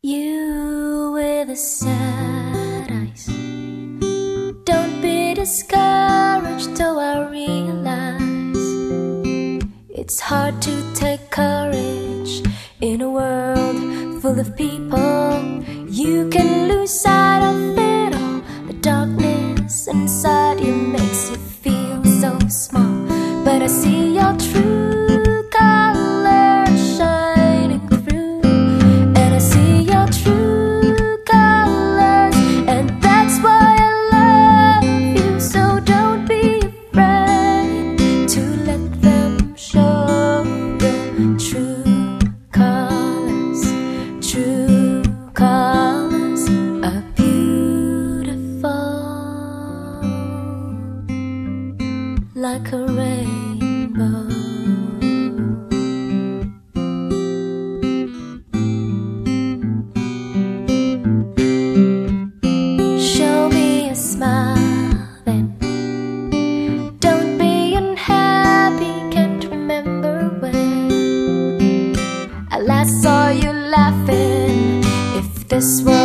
You with the sad eyes. Don't be discouraged though I realize it's hard to take courage in a world full of people. You can lose sight of it all, the darkness inside. laughing. If this were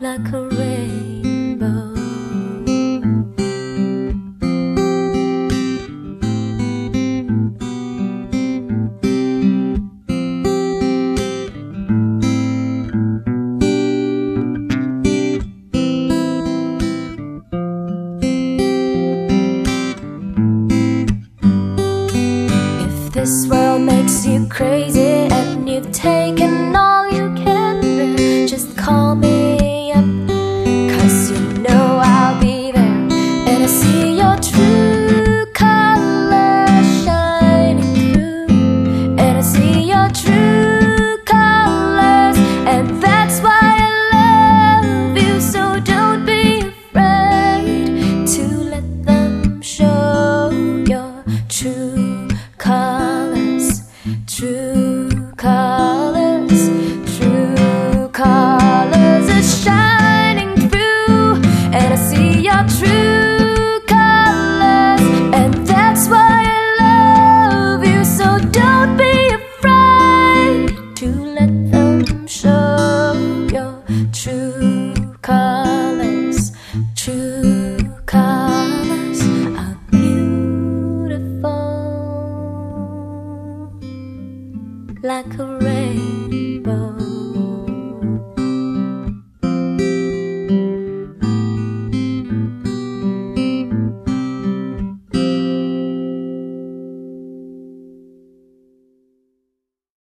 like a rainbow. If This world makes you crazy and you've taken all 你要去 like a